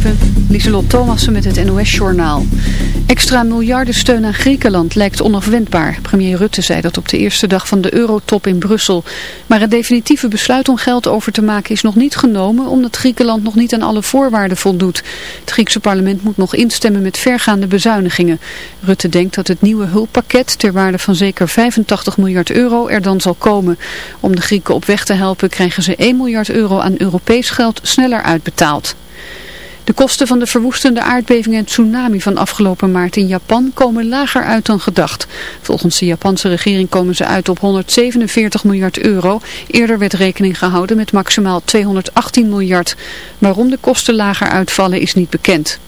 7. Lieselot Thomassen met het NOS-journaal. Extra miljardensteun aan Griekenland lijkt onafwendbaar. Premier Rutte zei dat op de eerste dag van de eurotop in Brussel. Maar het definitieve besluit om geld over te maken is nog niet genomen... omdat Griekenland nog niet aan alle voorwaarden voldoet. Het Griekse parlement moet nog instemmen met vergaande bezuinigingen. Rutte denkt dat het nieuwe hulppakket ter waarde van zeker 85 miljard euro er dan zal komen. Om de Grieken op weg te helpen krijgen ze 1 miljard euro aan Europees geld sneller uitbetaald. De kosten van de verwoestende aardbeving en tsunami van afgelopen maart in Japan komen lager uit dan gedacht. Volgens de Japanse regering komen ze uit op 147 miljard euro. Eerder werd rekening gehouden met maximaal 218 miljard. Waarom de kosten lager uitvallen is niet bekend.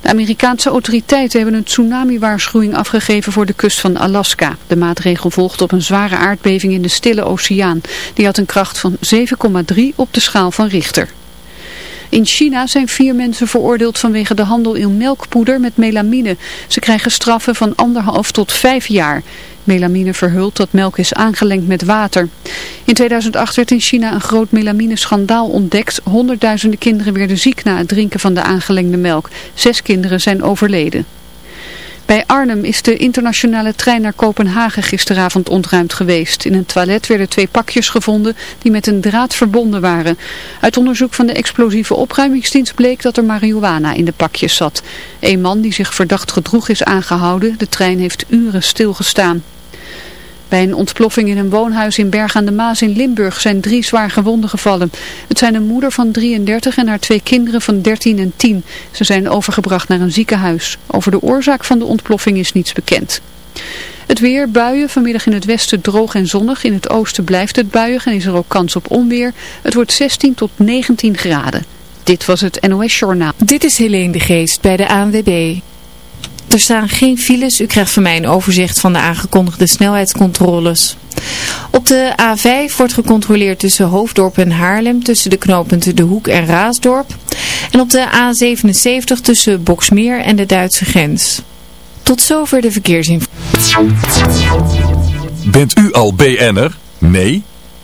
De Amerikaanse autoriteiten hebben een tsunami-waarschuwing afgegeven voor de kust van Alaska. De maatregel volgt op een zware aardbeving in de Stille Oceaan. Die had een kracht van 7,3 op de schaal van Richter. In China zijn vier mensen veroordeeld vanwege de handel in melkpoeder met melamine. Ze krijgen straffen van anderhalf tot vijf jaar. Melamine verhult dat melk is aangelengd met water. In 2008 werd in China een groot melamineschandaal ontdekt. Honderdduizenden kinderen werden ziek na het drinken van de aangelengde melk. Zes kinderen zijn overleden. Bij Arnhem is de internationale trein naar Kopenhagen gisteravond ontruimd geweest. In een toilet werden twee pakjes gevonden die met een draad verbonden waren. Uit onderzoek van de explosieve opruimingsdienst bleek dat er marihuana in de pakjes zat. Een man die zich verdacht gedroeg is aangehouden. De trein heeft uren stilgestaan. Bij een ontploffing in een woonhuis in Berg aan de Maas in Limburg zijn drie zwaar gewonden gevallen. Het zijn een moeder van 33 en haar twee kinderen van 13 en 10. Ze zijn overgebracht naar een ziekenhuis. Over de oorzaak van de ontploffing is niets bekend. Het weer, buien, vanmiddag in het westen droog en zonnig. In het oosten blijft het buiig en is er ook kans op onweer. Het wordt 16 tot 19 graden. Dit was het NOS Journaal. Dit is Helene de Geest bij de ANWB. Er staan geen files. U krijgt van mij een overzicht van de aangekondigde snelheidscontroles. Op de A5 wordt gecontroleerd tussen Hoofddorp en Haarlem, tussen de knooppunten De Hoek en Raasdorp. En op de A77 tussen Boksmeer en de Duitse grens. Tot zover de verkeersinformatie. Bent u al BN'er? Nee?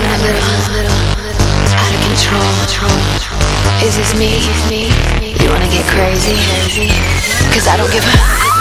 getting a little, little, out of control. Is this me? You wanna get crazy? Cause I don't give a.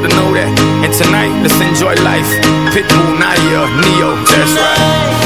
to know that. And tonight, let's enjoy life. Pitbull, Nadia, Neo, that's right.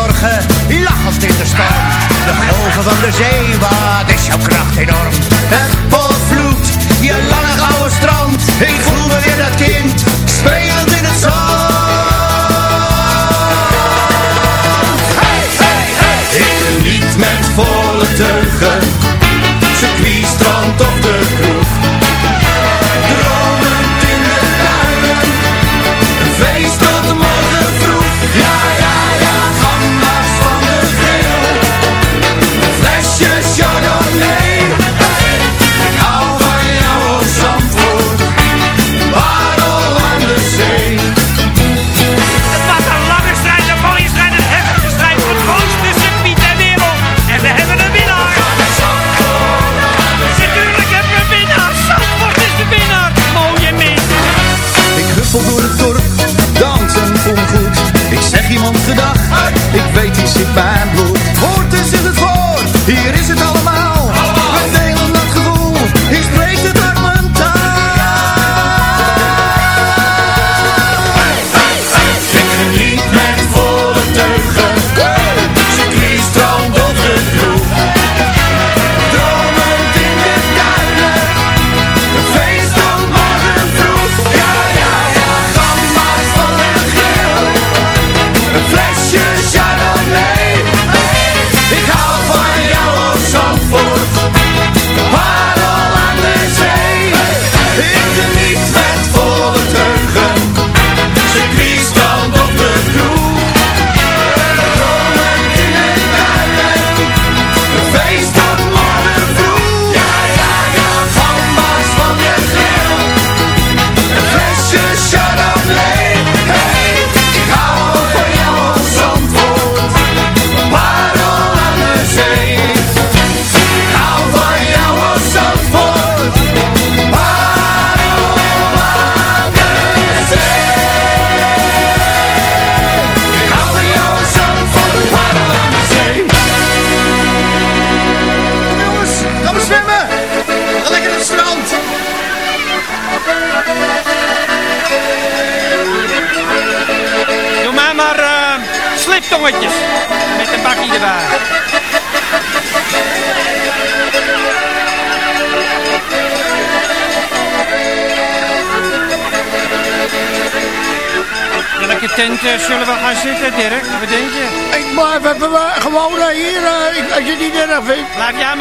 zorgen, lachend in de storm. De golven van de zee, wat is jouw kracht enorm. Het volvloed, je lange gouden strand. Ik voel me weer dat kind, spelend in het zand. hij, hij, hij, Ik niet met volle teugen Dirk? Wat denk je? Ik maar we hebben gewoon eh, hier, eh, als je het niet eraf vindt. Laat jij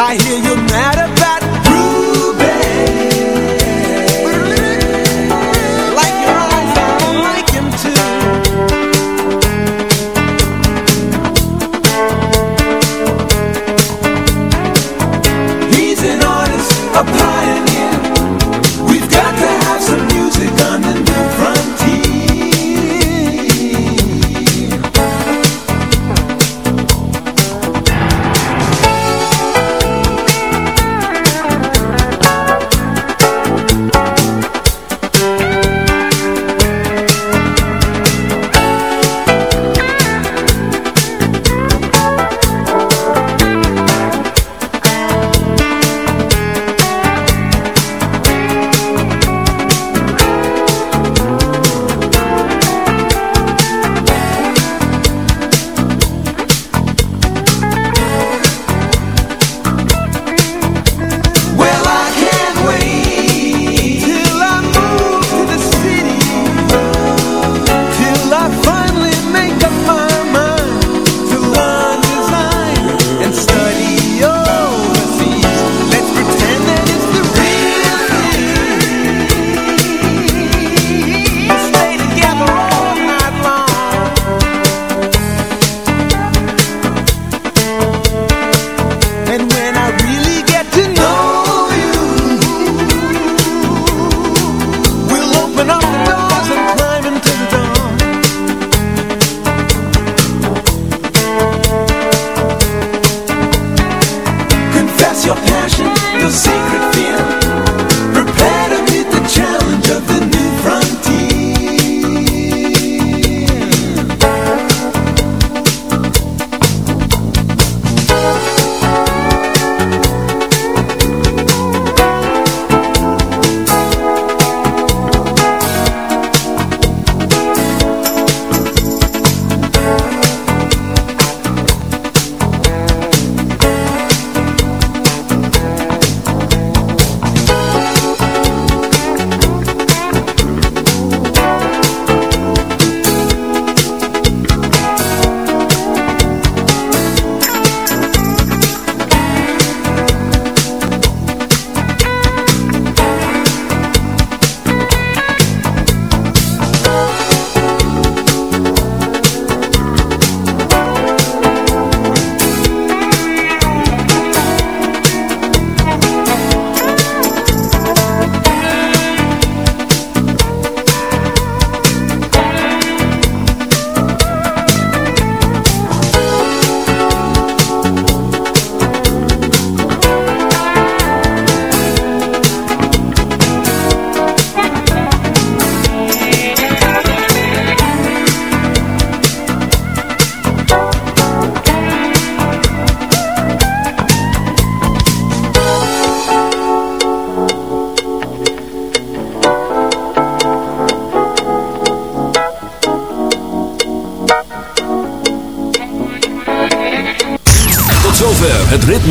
I hear you're mad